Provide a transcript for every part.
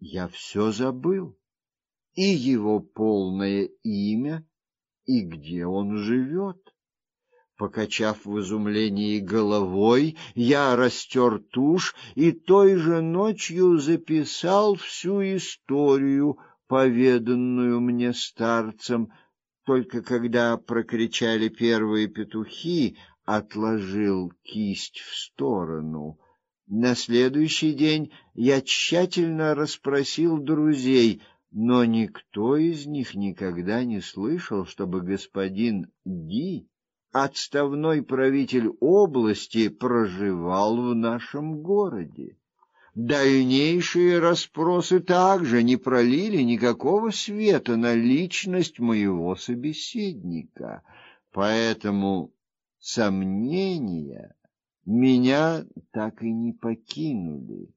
я все забыл. И его полное имя, и где он живет. Покачав в изумлении головой, я растер тушь и той же ночью записал всю историю, поведанную мне старцем. Только когда прокричали первые петухи, отложил кисть в сторону. На следующий день я тщательно расспросил друзей, но никто из них никогда не слышал, чтобы господин Ди, отставной правитель области, проживал в нашем городе. Дальнейшие расспросы также не пролили никакого света на личность моего собеседника, поэтому сомнения меня так и не покинули.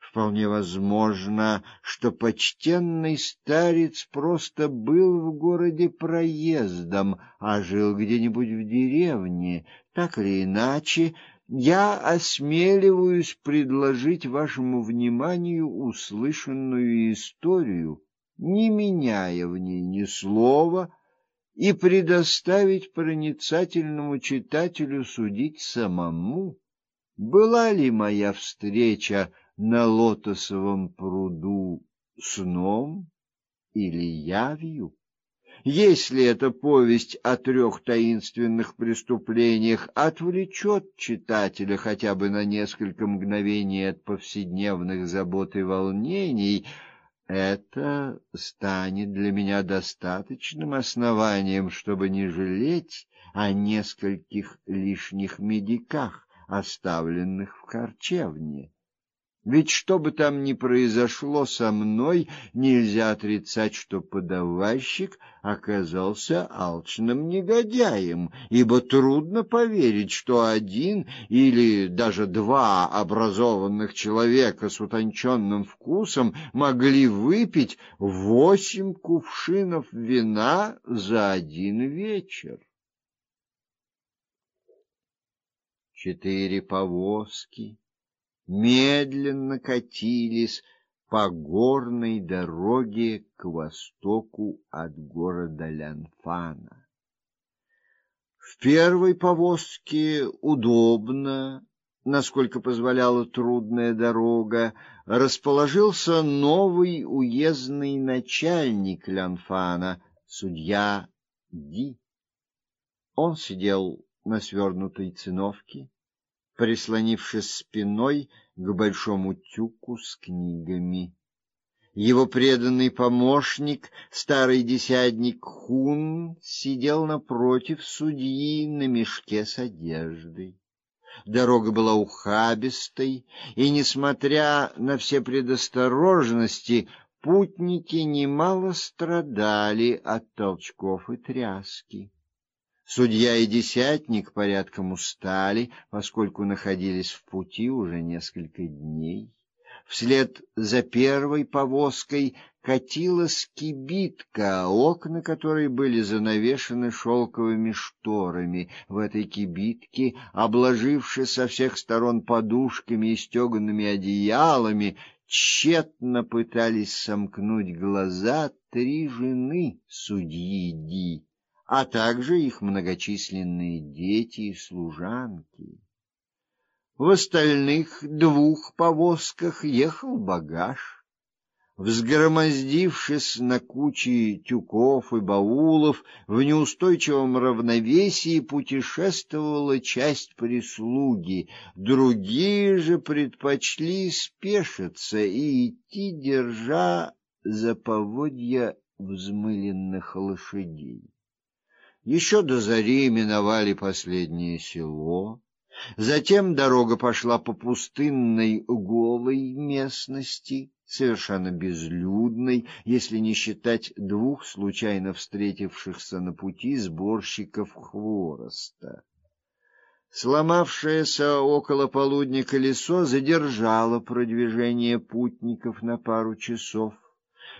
Вполне возможно, что почтенный старец просто был в городе проездом, а жил где-нибудь в деревне. Так или иначе, я осмеливаюсь предложить вашему вниманию услышанную историю, не меняя в ней ни слова, и предоставить проницательному читателю судить самому, была ли моя встреча на лотосовом пруду сном или явью. Если эта повесть о трех таинственных преступлениях отвлечет читателя хотя бы на несколько мгновений от повседневных забот и волнений, это станет для меня достаточным основанием, чтобы не жалеть о нескольких лишних медиках, оставленных в харчевне. Ведь что бы там ни произошло со мной, нельзя отрицать, что подавальщик оказался алчным негодяем, ибо трудно поверить, что один или даже два образованных человека с утонченным вкусом могли выпить восемь кувшинов вина за один вечер. Четыре повозки медленно катились по горной дороге к востоку от города Лянфана. В первой повозке удобно, насколько позволяла трудная дорога, расположился новый уездный начальник Лянфана, судья Ди. Он сидел на свернутой циновке, прислонившись спиной к большому тюку с книгами. Его преданный помощник, старый десятник Хун, сидел напротив судьи на мешке с одеждой. Дорога была ухабистой, и несмотря на все предосторожности, путники немало страдали от толчков и тряски. Судья и десятник порядком устали, поскольку находились в пути уже несколько дней. Вслед за первой повозкой катилась кибитка, окна которой были занавешены шелковыми шторами. В этой кибитке, обложившись со всех сторон подушками и стегаными одеялами, тщетно пытались сомкнуть глаза три жены судьи Ди а также их многочисленные дети и служанки. В остальных двух повозках ехал багаж. Взгромоздившись на кучи тюков и баулов, в неустойчивом равновесии путешествовала часть прислуги, другие же предпочли спешиться и идти, держа за поводья взмыленных лошадей. Еще до зари миновали последнее село. Затем дорога пошла по пустынной голой местности, совершенно безлюдной, если не считать двух случайно встретившихся на пути сборщиков хвороста. Сломавшееся около полудня колесо задержало продвижение путников на пару часов.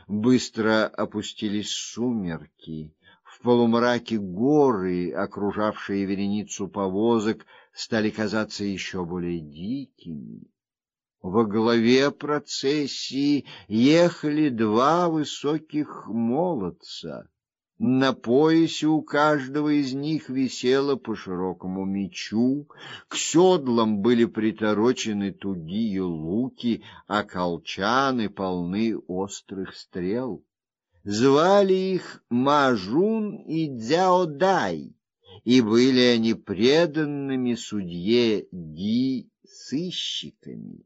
Быстро опустились сумерки. В полумраке горы, окружавшие вереницу повозок, стали казаться еще более дикими. Во главе процессии ехали два высоких молодца. На поясе у каждого из них висело по широкому мечу, к седлам были приторочены тугие луки, а колчаны полны острых стрел. Звали их Мажун и Дзяодай, и были они преданными судье Ди сыщиками.